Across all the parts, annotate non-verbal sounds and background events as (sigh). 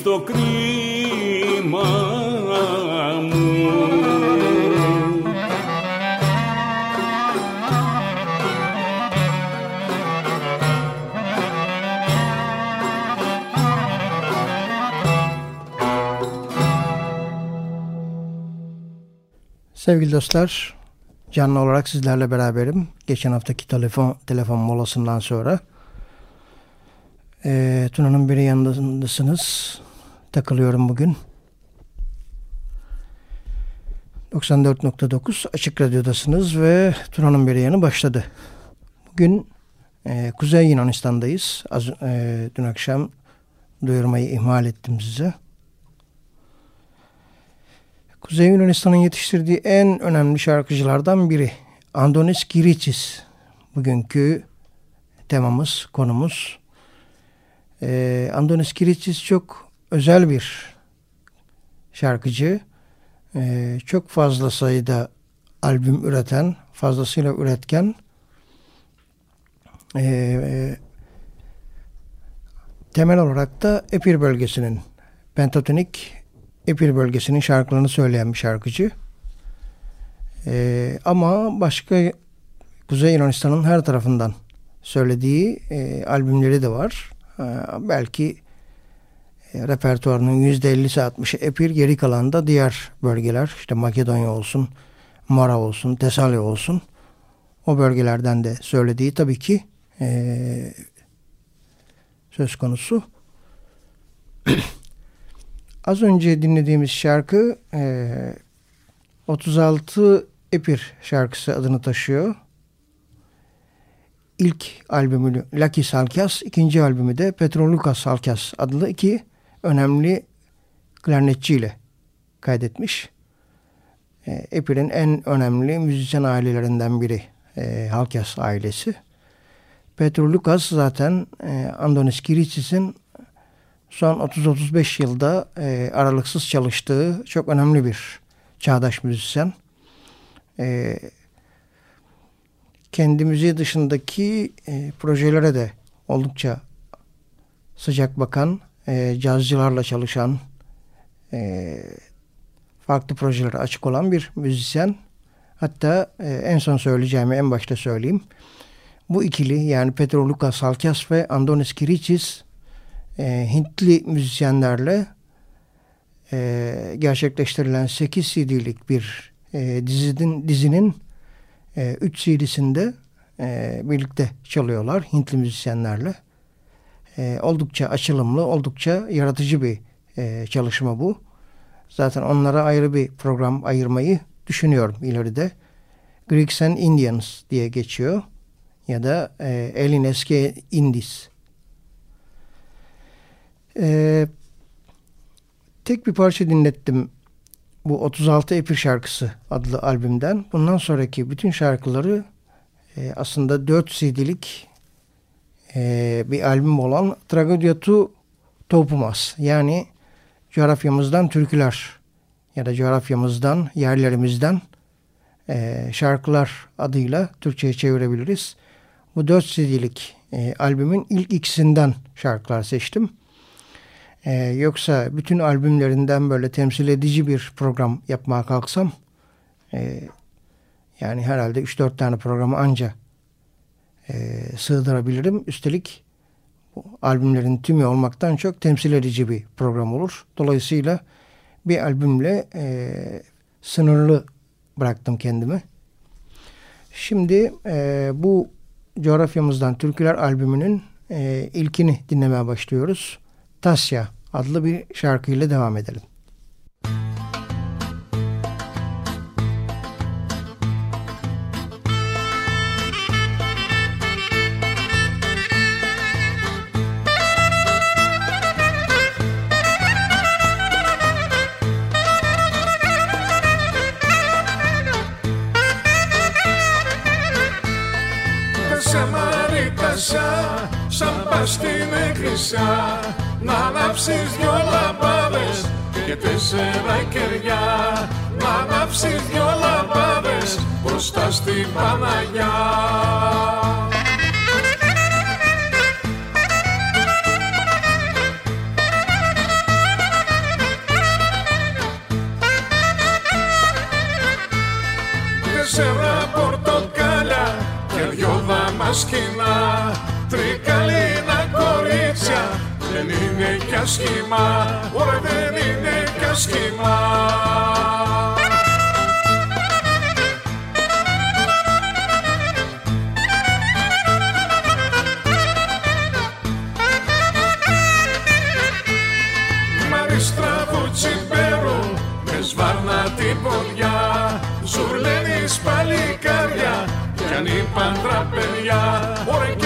να έχει το κρίμα μου Sevgili dostlar, canlı olarak sizlerle beraberim. Geçen haftaki telefon telefon molasından sonra. E, Tuna'nın biri yanındasınız. Takılıyorum bugün. 94.9 Açık Radyo'dasınız ve Tuna'nın biri yanı başladı. Bugün e, Kuzey Yunanistan'dayız. Az, e, dün akşam duyurmayı ihmal ettim size. Kuzey Yunanistan'ın yetiştirdiği en önemli şarkıcılardan biri. Andonis Kiriçis. Bugünkü temamız, konumuz. Ee, Andonis Kiriçis çok özel bir şarkıcı. Ee, çok fazla sayıda albüm üreten, fazlasıyla üretken ee, temel olarak da Epir bölgesinin pentatonik Epir bölgesinin şarkılarını söyleyen bir şarkıcı. Ee, ama başka Kuzey Yunanistan'ın her tarafından söylediği e, albümleri de var. Ee, belki e, repertuarının %50'si 60'ı Epir, geri kalan da diğer bölgeler. işte Makedonya olsun, Mara olsun, Tesalya olsun. O bölgelerden de söylediği tabii ki e, söz konusu. (clears throat) Az önce dinlediğimiz şarkı e, 36 Epir şarkısı adını taşıyor. İlk albümü Lucky Salkas, ikinci albümü de Petrolukas Salkas adlı iki önemli klarnetçiyle kaydetmiş. E, en önemli müzisyen ailelerinden biri e, Halkas ailesi. Petrolukas zaten e, Andonis Kiritsis'in son 30-35 yılda e, aralıksız çalıştığı çok önemli bir çağdaş müzisyen. E, kendi müziği dışındaki e, projelere de oldukça sıcak bakan, e, cazcılarla çalışan, e, farklı projelere açık olan bir müzisyen. Hatta e, en son söyleyeceğimi en başta söyleyeyim. Bu ikili yani Petro Lukas Salkas ve Andonis Kirichis e, Hintli müzisyenlerle e, gerçekleştirilen 8 CD'lik bir e, dizinin, dizinin e, 3 CD'sinde e, birlikte çalıyorlar Hintli müzisyenlerle. E, oldukça açılımlı, oldukça yaratıcı bir e, çalışma bu. Zaten onlara ayrı bir program ayırmayı düşünüyorum ileride. Greeks and Indians diye geçiyor. Ya da e, Elineske Indis ee, tek bir parça dinlettim bu 36 Epir şarkısı adlı albümden. Bundan sonraki bütün şarkıları e, aslında 4 CD'lik e, bir albüm olan Tragedia tu Topumas yani coğrafyamızdan türküler ya da coğrafyamızdan, yerlerimizden e, şarkılar adıyla Türkçe'ye çevirebiliriz. Bu 4 CD'lik e, albümün ilk ikisinden şarkılar seçtim. Ee, yoksa bütün albümlerinden böyle temsil edici bir program yapmaya kalksam e, yani herhalde 3-4 tane programı anca e, sığdırabilirim. Üstelik albümlerin tümü olmaktan çok temsil edici bir program olur. Dolayısıyla bir albümle e, sınırlı bıraktım kendimi. Şimdi e, bu coğrafyamızdan Türküler albümünün e, ilkini dinlemeye başlıyoruz. Tasya adlı bir şarkıyla devam edelim. να ανάψεις δυο λαμπάδες και τέσσερα κεριά να ανάψεις δυο λαμπάδες μπροστά στην Παναγιά. Τέσσερα πορτοκάλια και δυο δαμασκηνά τρικαλίνα κορίτσια δεν είναι κι ασχήμα, ωραία δεν είναι κι ασχήμα την ποδιά. Ζουρλένεις παλικάρια Κι αν είπαν τραπεδιά Ωραία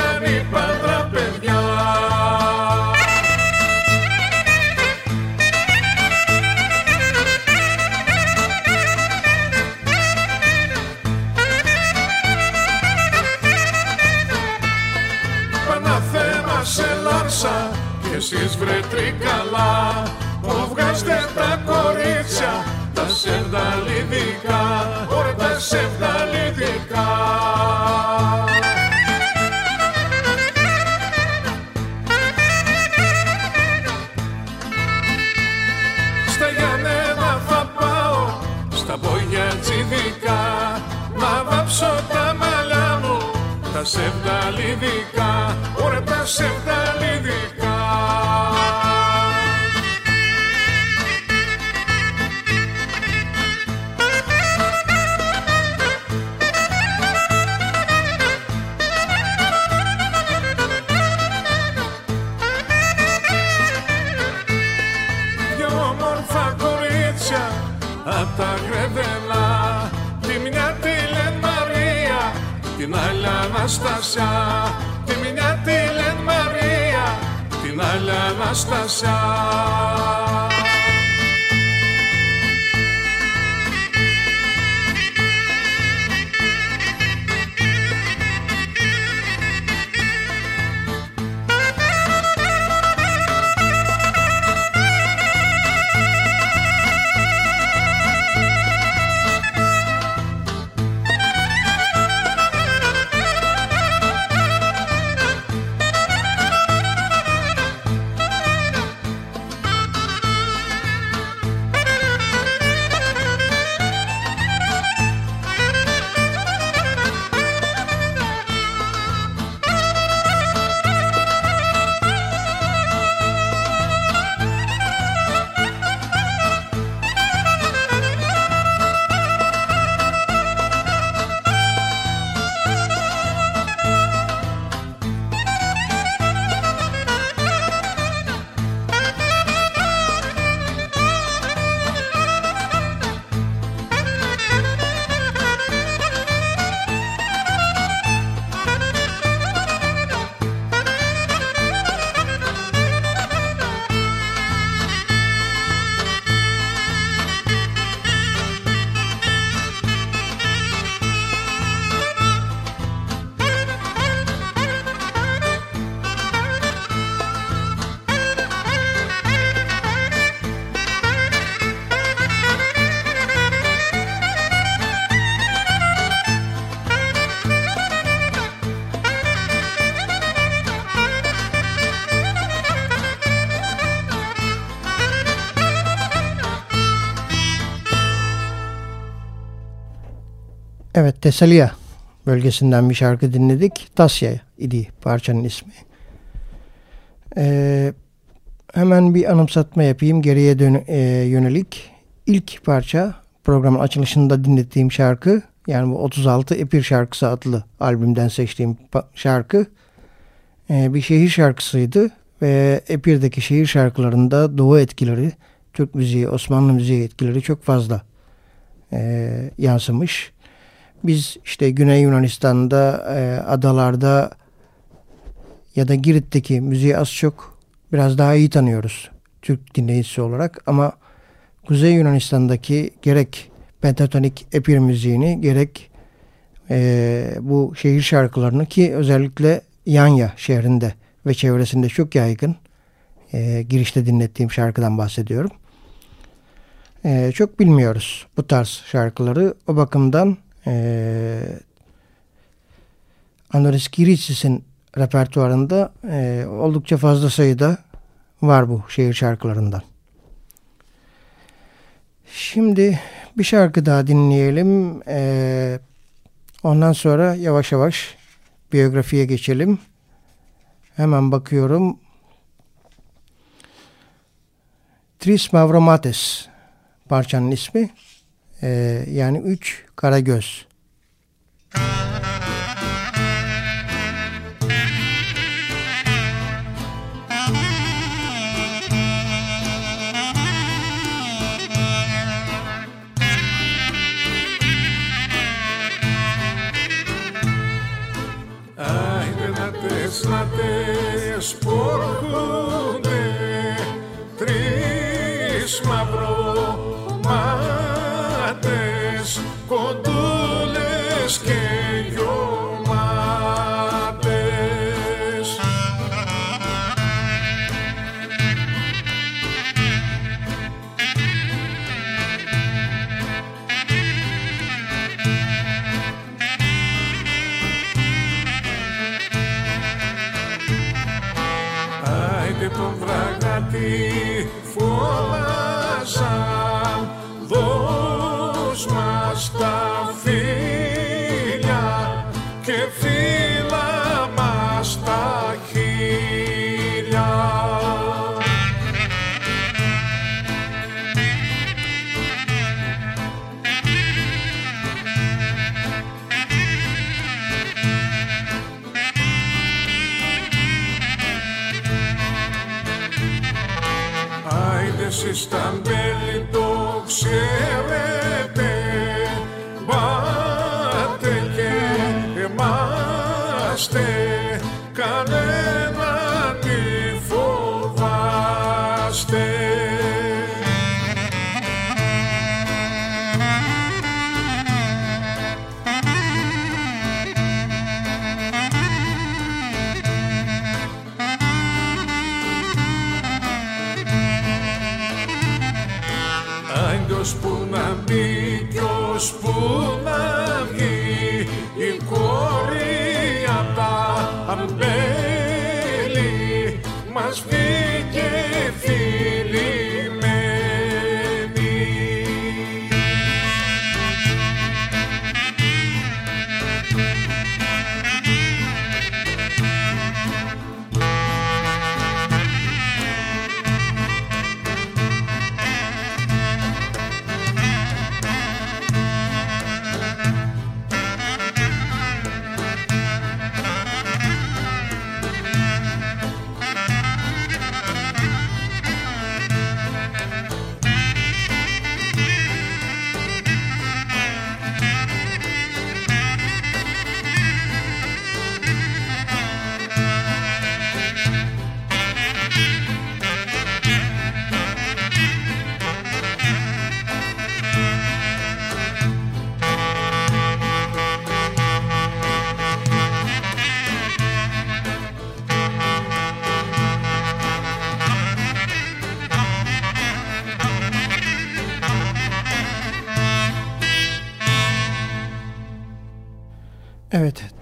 εσείς βρε τρικαλά Μου βγάζετε τα κορίτσια τα σεβδαλιδικά, ωραία τα σεβδαλιδικά. Στα Γιάννενα θα πάω, στα τσιδικά, να βάψω τα μαλλιά μου, τα σεβδαλιδικά, ωραία τα σεβδαλιδικά. Anastácia. Tesalia bölgesinden bir şarkı dinledik. Tasya idi parçanın ismi. Ee, hemen bir anımsatma yapayım geriye dön e, yönelik. İlk parça programın açılışında dinlettiğim şarkı yani bu 36 Epir Şarkısı adlı albümden seçtiğim şarkı e, bir şehir şarkısıydı ve Epir'deki şehir şarkılarında Doğu etkileri, Türk müziği, Osmanlı müziği etkileri çok fazla e, yansımış. Biz işte Güney Yunanistan'da, e, adalarda ya da Girit'teki müziği az çok biraz daha iyi tanıyoruz Türk dinleyicisi olarak ama Kuzey Yunanistan'daki gerek pentatonik epir müziğini gerek e, bu şehir şarkılarını ki özellikle Yanya şehrinde ve çevresinde çok yaygın e, girişte dinlettiğim şarkıdan bahsediyorum. E, çok bilmiyoruz bu tarz şarkıları. O bakımdan e, Andres Kiritsis'in repertuarında e, oldukça fazla sayıda var bu şehir şarkılarından. Şimdi bir şarkı daha dinleyelim. E, Ondan sonra yavaş yavaş biyografiye geçelim. Hemen bakıyorum. Tris Mavromates parçanın ismi. Ee, yani üç kara göz. Κοντούλες και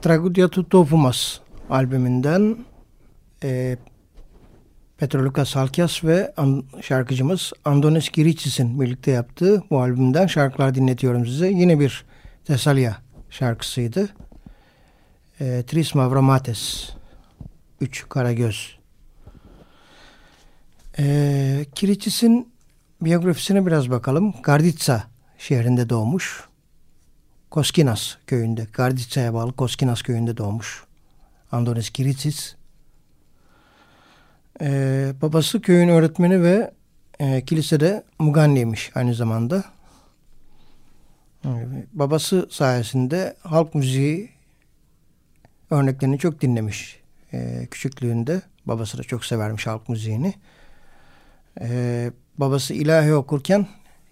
Tragudia Tutovumas albümünden e, Petroluka Salkias ve an, şarkıcımız Andonis Kiriçis'in birlikte yaptığı bu albümden şarkılar dinletiyorum size. Yine bir Tesalya şarkısıydı. E, Tris Mavramates, Üç Karagöz. E, Kiriçis'in biyografisine biraz bakalım. Garditsa şehrinde doğmuş. Koskinas köyünde, Garditsa'ya bağlı Koskinas köyünde doğmuş. Andonis Kiritsis. Ee, babası köyün öğretmeni ve e, kilisede muganniymiş aynı zamanda. Ee, babası sayesinde halk müziği örneklerini çok dinlemiş ee, küçüklüğünde. Babası da çok severmiş halk müziğini. Ee, babası ilahi okurken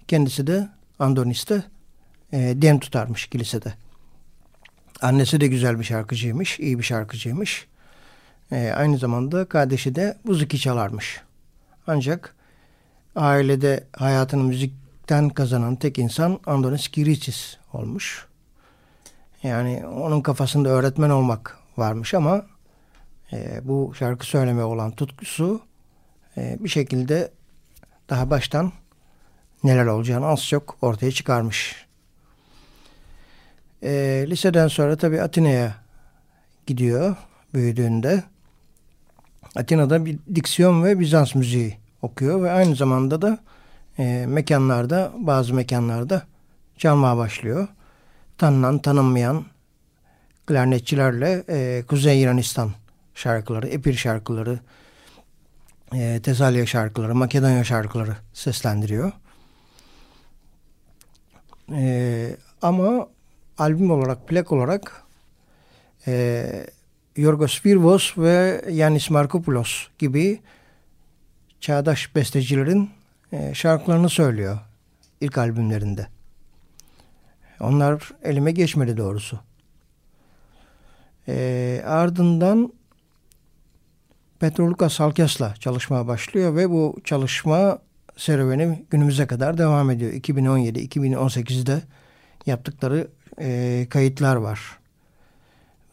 kendisi de Andonis'te e, dem tutarmış kilisede. Annesi de güzel bir şarkıcıymış, iyi bir şarkıcıymış. E, aynı zamanda kardeşi de muziki çalarmış. Ancak ailede hayatını müzikten kazanan tek insan Andonis Kiritsis olmuş. Yani onun kafasında öğretmen olmak varmış ama e, bu şarkı söyleme olan tutkusu e, bir şekilde daha baştan neler olacağını az çok ortaya çıkarmış. E, liseden sonra tabii Atina'ya gidiyor büyüdüğünde. Atina'da bir diksiyon ve Bizans müziği okuyor ve aynı zamanda da e, mekanlarda bazı mekanlarda çalmaya başlıyor. Tanınan tanınmayan klarnetçilerle e, Kuzey Yunanistan şarkıları, Epir şarkıları, e, Tesalya şarkıları, Makedonya şarkıları seslendiriyor. E, ama albüm olarak, plak olarak e, Yorgos Virvos ve Yanis Markopoulos gibi çağdaş bestecilerin e, şarkılarını söylüyor ilk albümlerinde. Onlar elime geçmedi doğrusu. E, ardından Petroluka Salkes'la çalışmaya başlıyor ve bu çalışma serüveni günümüze kadar devam ediyor. 2017-2018'de yaptıkları e, kayıtlar var.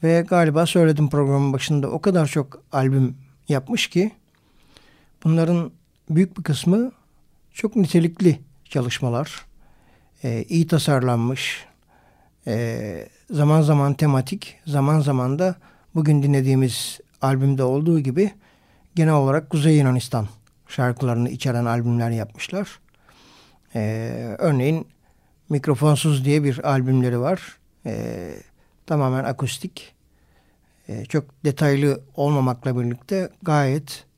Ve galiba söyledim programın başında o kadar çok albüm yapmış ki bunların büyük bir kısmı çok nitelikli çalışmalar. E, iyi tasarlanmış, e, zaman zaman tematik, zaman zaman da bugün dinlediğimiz albümde olduğu gibi genel olarak Kuzey Yunanistan şarkılarını içeren albümler yapmışlar. Ee, örneğin Mikrofonsuz diye bir albümleri var. Ee, tamamen akustik. Ee, çok detaylı olmamakla birlikte gayet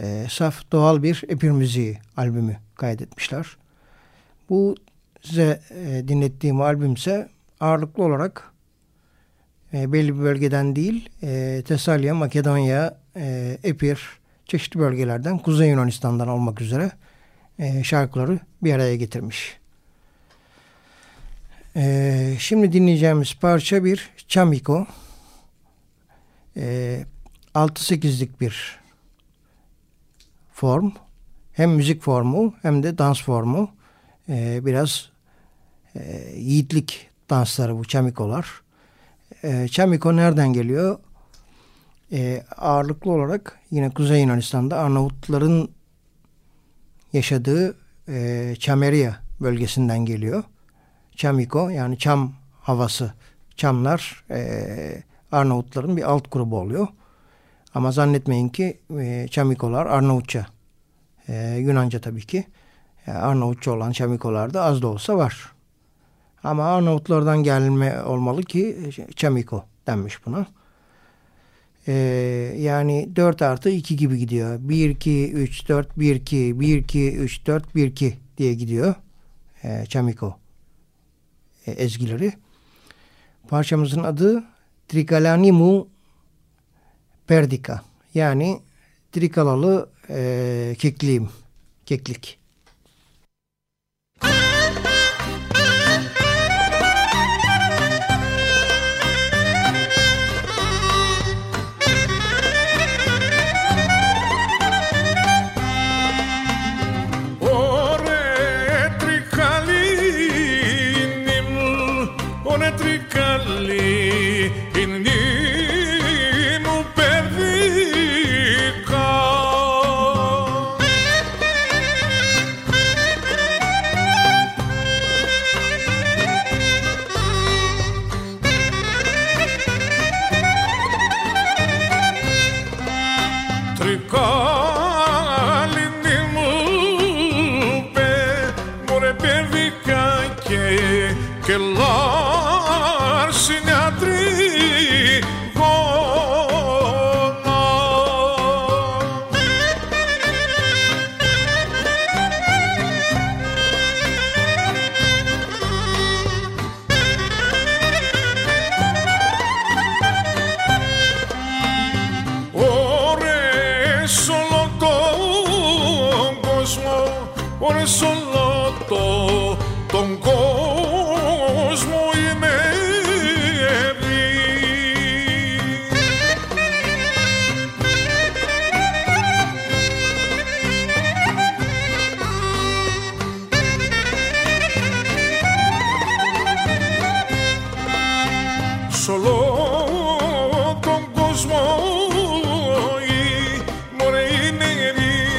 e, saf doğal bir epir müziği albümü kaydetmişler. Bu size e, dinlettiğim albümse ağırlıklı olarak e, belli bir bölgeden değil e, Tesalya, Makedonya, e, Epir çeşitli bölgelerden Kuzey Yunanistan'dan olmak üzere e, şarkıları bir araya getirmiş. E, şimdi dinleyeceğimiz parça bir Chamiko. E, 6-8'lik bir form. Hem müzik formu hem de dans formu. E, biraz e, yiğitlik dansları bu Chamikolar. E, Çamiko nereden geliyor? E, ağırlıklı olarak yine Kuzey Yunanistan'da Arnavutların yaşadığı e, Çameria bölgesinden geliyor. Çamiko yani çam havası. Çamlar e, Arnavutların bir alt grubu oluyor. Ama zannetmeyin ki e, Çamikolar Arnavutça. E, Yunanca tabii ki. E, Arnavutça olan Çamikolar da az da olsa var. Ama Arnavutlardan gelme olmalı ki Çamiko denmiş buna. Ee, yani 4 artı 2 gibi gidiyor. 1, 2, 3, 4, 1, 2, 1, 2, 3, 4, 1, 2 diye gidiyor. Ee, Çamiko e, ezgileri. Parçamızın adı Trikalanimu Perdika. Yani trikalalı e, kekliğim. Keklik.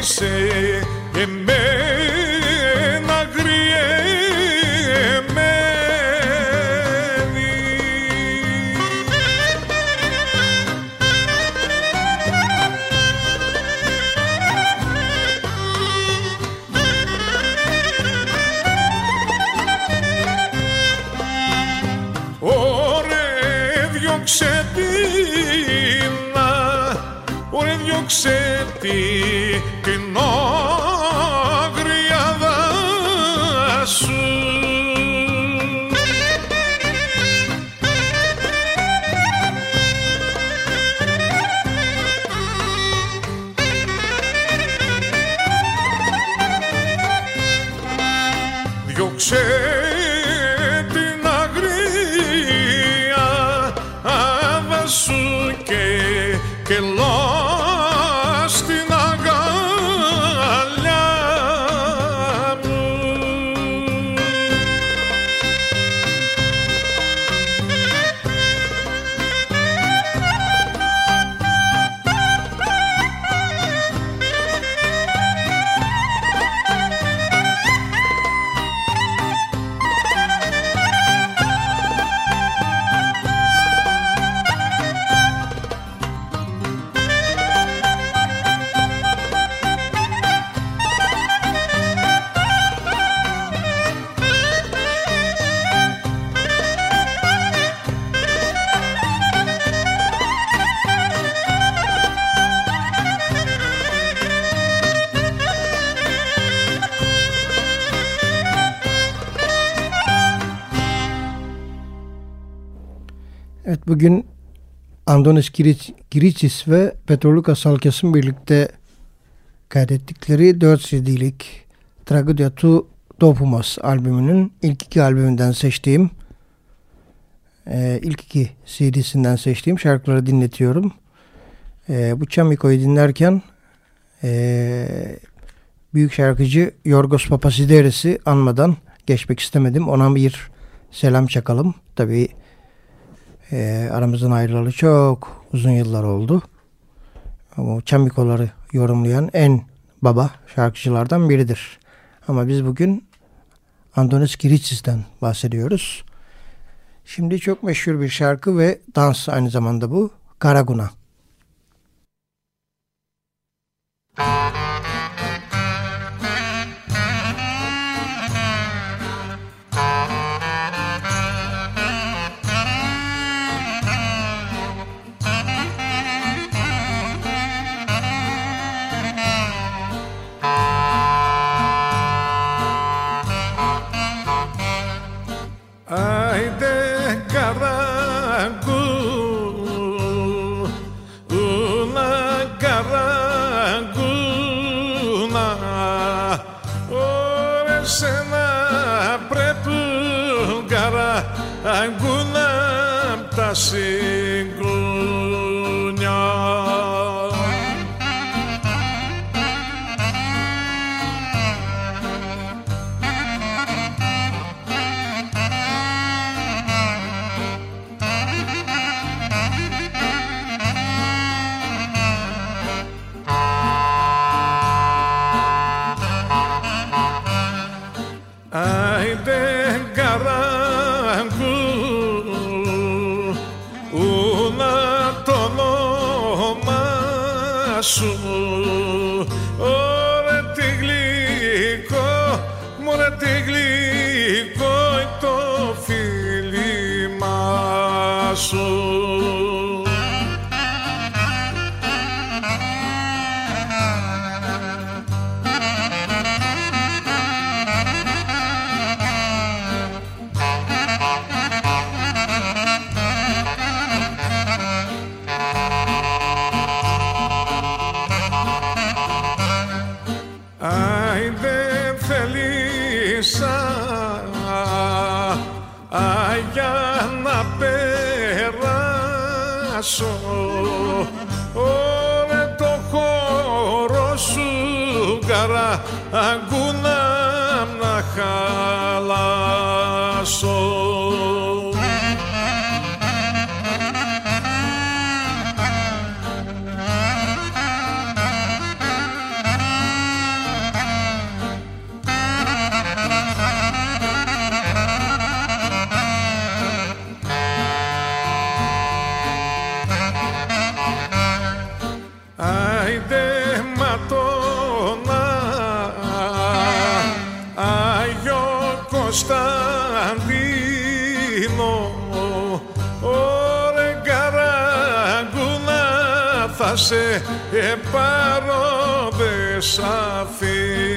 say, it ti que Bugün Andonis Kiricis ve Petroluka Salkas'ın birlikte kaydettikleri 4 CD'lik Tragedia tu Topumos albümünün ilk iki albümünden seçtiğim e, ilk iki CD'sinden seçtiğim şarkıları dinletiyorum. E, bu Çamiko'yu dinlerken e, büyük şarkıcı Yorgos Papasideris'i anmadan geçmek istemedim. Ona bir selam çakalım. Tabii e, aramızdan ayrılalı çok uzun yıllar oldu. Ama Çamikoları yorumlayan en baba şarkıcılardan biridir. Ama biz bugün Andonis Kiritsis'ten bahsediyoruz. Şimdi çok meşhur bir şarkı ve dans aynı zamanda bu. Karaguna. αγκούνα τα θα σε επάρω δε σ' αφήνω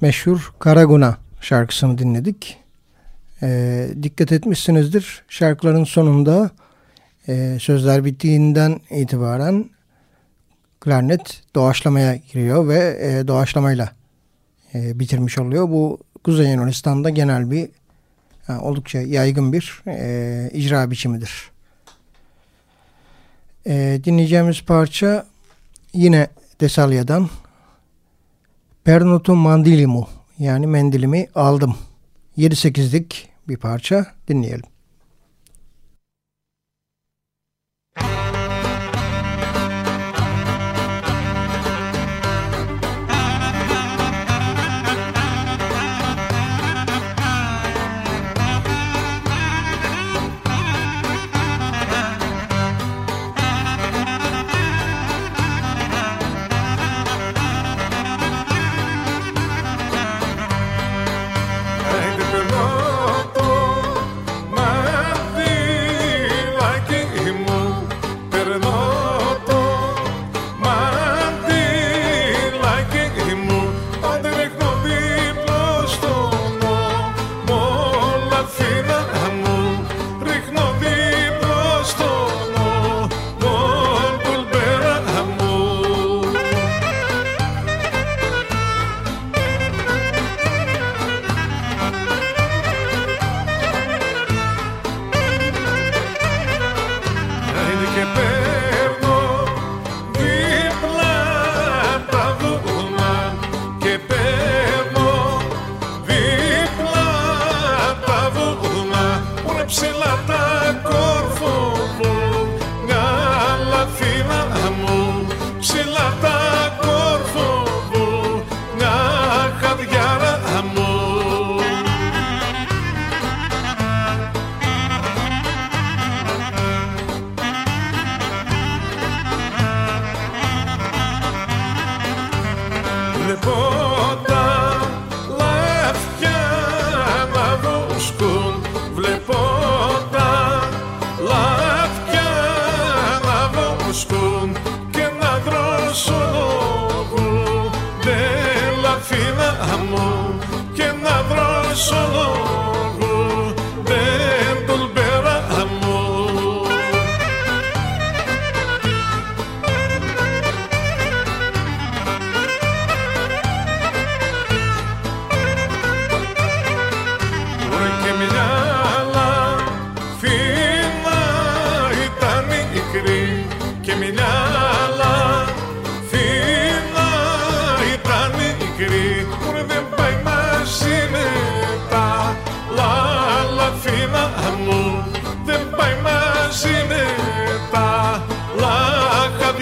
meşhur Karaguna şarkısını dinledik. E, dikkat etmişsinizdir şarkıların sonunda e, sözler bittiğinden itibaren klarnet doğaçlamaya giriyor ve e, doğaçlamayla e, bitirmiş oluyor. Bu Kuzey Yunanistan'da genel bir yani oldukça yaygın bir e, icra biçimidir. E, dinleyeceğimiz parça yine Desalya'dan Pernotu mandilimu yani mendilimi aldım. 7-8'lik bir parça dinleyelim.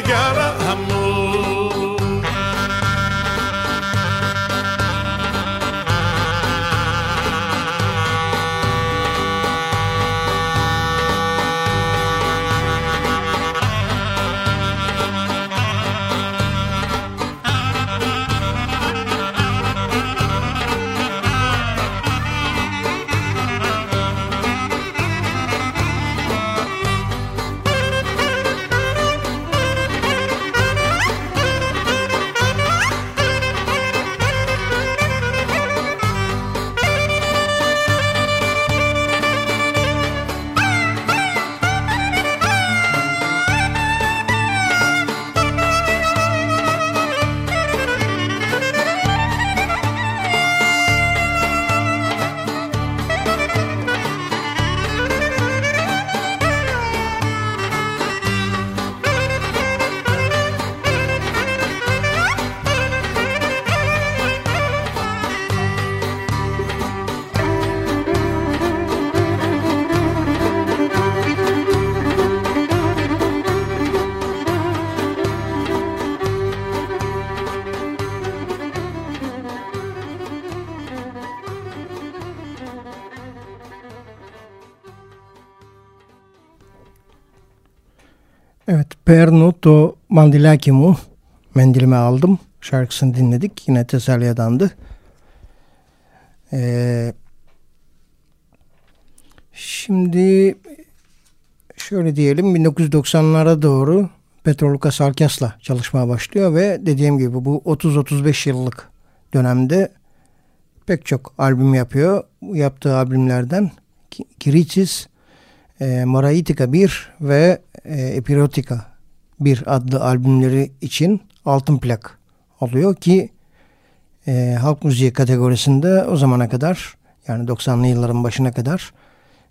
gotta Evet, Pernuto Mandilakimu, Mendilime Aldım şarkısını dinledik. Yine Tesalya'dandı. Ee, şimdi şöyle diyelim 1990'lara doğru Petroluka Salkas'la çalışmaya başlıyor ve dediğim gibi bu 30-35 yıllık dönemde pek çok albüm yapıyor. Yaptığı albümlerden Kiritis, e, Moraitika 1 ve e, Epirotika 1 adlı albümleri için altın plak alıyor ki e, halk müziği kategorisinde o zamana kadar yani 90'lı yılların başına kadar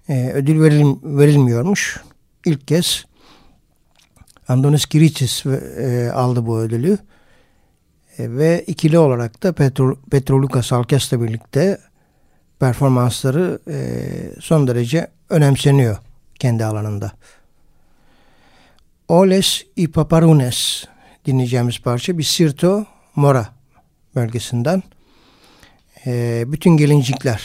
e, ödül veril, verilmiyormuş. İlk kez Andonis Kiritis e, aldı bu ödülü. E, ve ikili olarak da Petro, Petrolukas Alkes'le birlikte performansları e, son derece önemseniyor kendi alanında. Oles y Paparunes dinleyeceğimiz parça bir Sirto Mora bölgesinden. E, bütün gelincikler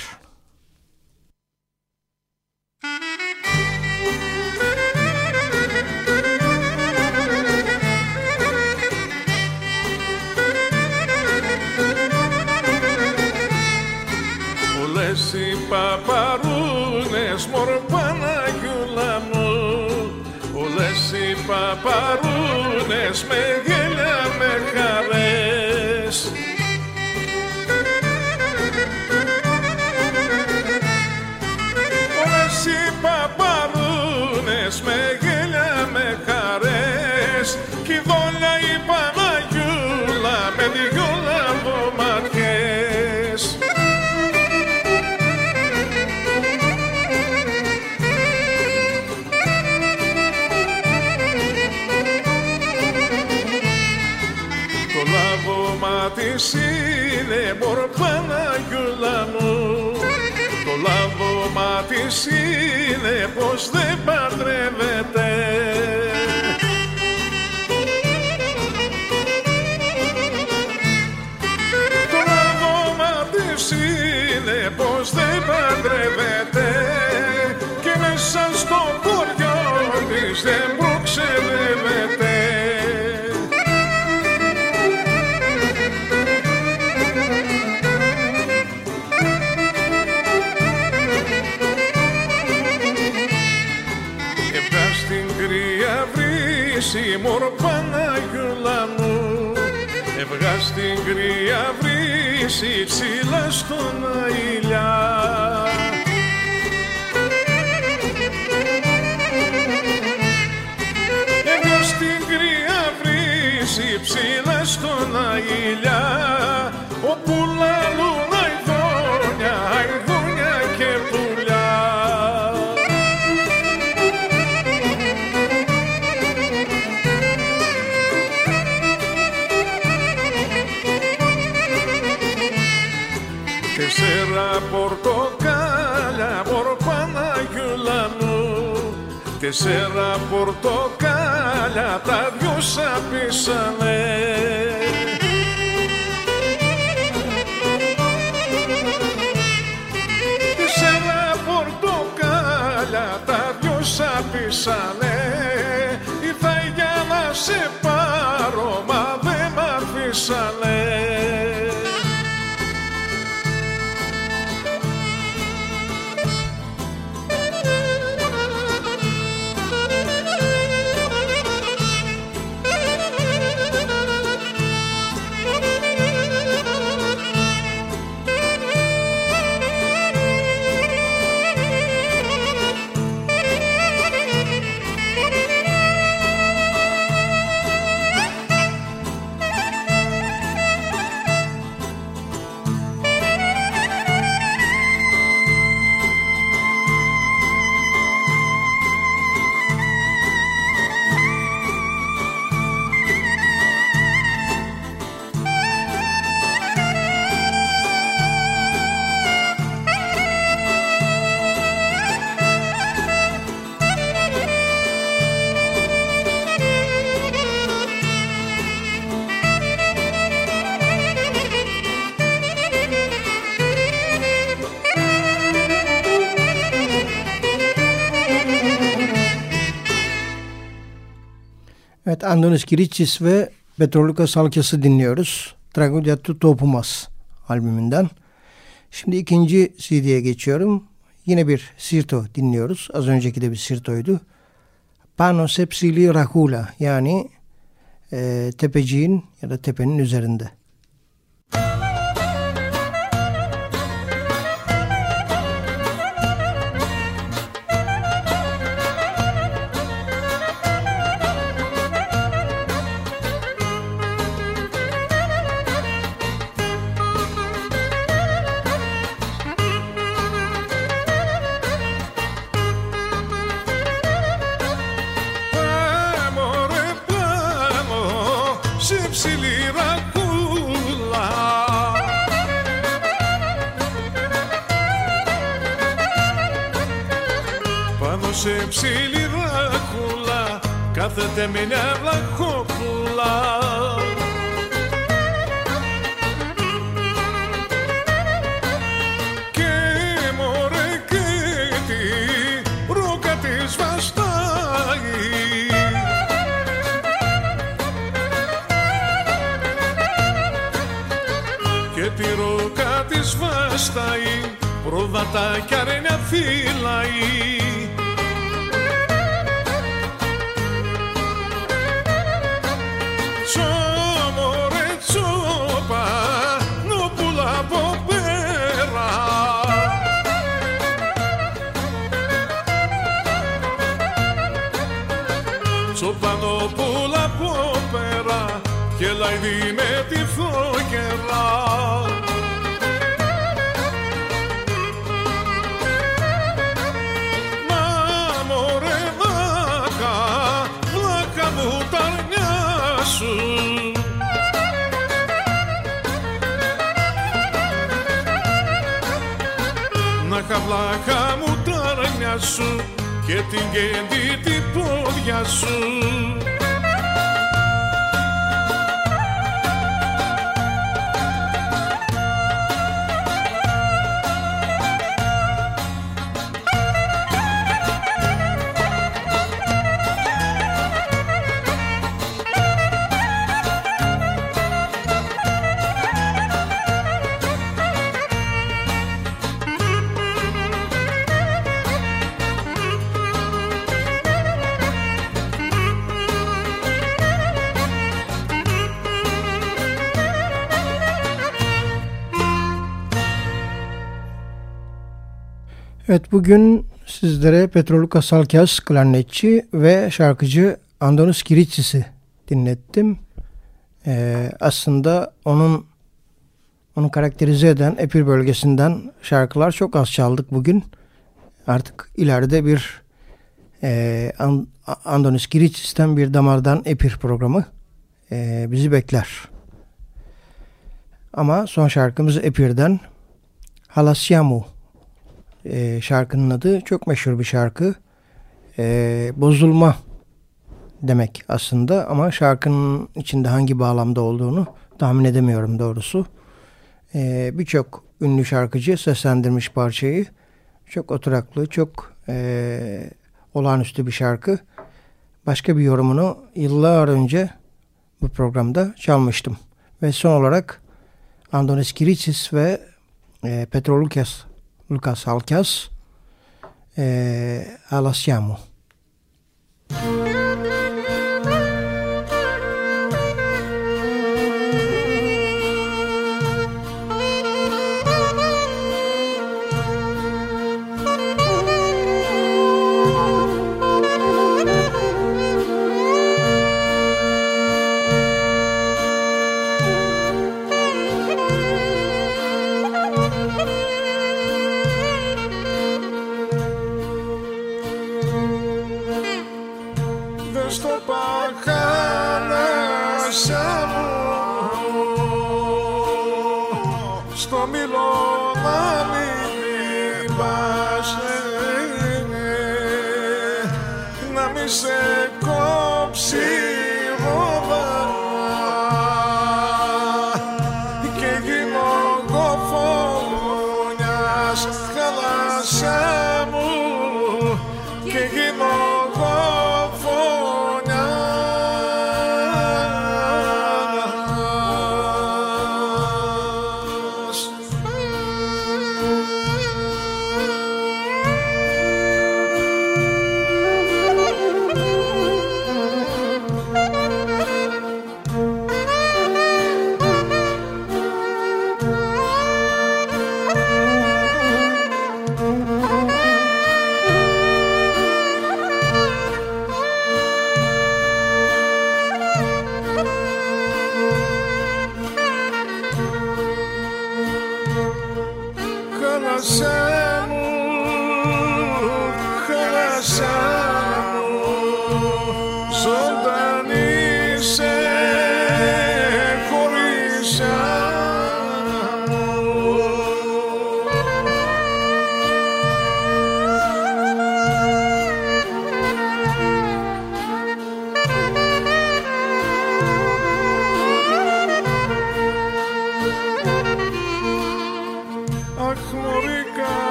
είναι μωρό Παναγιούλα μου. Το λάβωμα της είναι πως δεν παντρεύεται στην κρύα βρύση ψηλά στον αηλιά Τέσσερα πορτοκάλια τα δυο σαπίσανε Τέσσερα πορτοκάλια τα δυο σαπίσανε Andonis Kiritsis ve Petrolika Salkası dinliyoruz. Tragedia tu Topumas albümünden. Şimdi ikinci CD'ye geçiyorum. Yine bir Sirto dinliyoruz. Az önceki de bir Sirto'ydu. Pano Sepsili Rahula yani e, tepeciğin ya da tepenin üzerinde. σε Να χαβλάκα μου τα αρνιά σου και την κέντη την πόδια σου Evet bugün sizlere Petroluka Salkas klarnetçi ve şarkıcı Andonis Kiritsis'i dinlettim. Ee, aslında onun onu karakterize eden Epir bölgesinden şarkılar çok az çaldık bugün. Artık ileride bir e, Andonis Kiritsis'ten bir damardan Epir programı e, bizi bekler. Ama son şarkımız Epir'den Halasyamu e, şarkının adı çok meşhur bir şarkı. E, bozulma demek aslında ama şarkının içinde hangi bağlamda olduğunu tahmin edemiyorum doğrusu. E, Birçok ünlü şarkıcı seslendirmiş parçayı. Çok oturaklı, çok e, olağanüstü bir şarkı. Başka bir yorumunu yıllar önce bu programda çalmıştım. Ve son olarak Andonis Kiritsis ve e, Petrolukas Lucas Alcas, eh.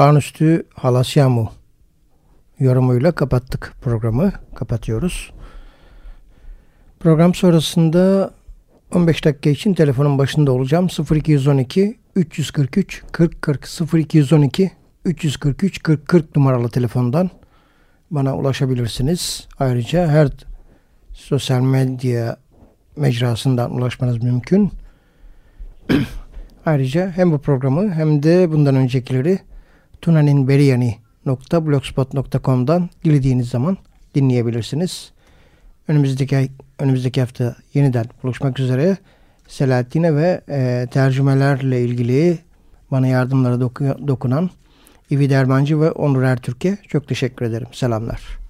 Olağanüstü Halasyamu yorumuyla kapattık programı. Kapatıyoruz. Program sonrasında 15 dakika için telefonun başında olacağım. 0212 343 40 40 0212 343 40 40 numaralı telefondan bana ulaşabilirsiniz. Ayrıca her sosyal medya mecrasından ulaşmanız mümkün. (clears throat) Ayrıca hem bu programı hem de bundan öncekileri tunaninberiyani.blogspot.com'dan dilediğiniz zaman dinleyebilirsiniz. Önümüzdeki önümüzdeki hafta yeniden buluşmak üzere. Selahattin'e ve e, tercümelerle ilgili bana yardımlara doku, dokunan İvi Dermancı ve Onur Ertürk'e çok teşekkür ederim. Selamlar.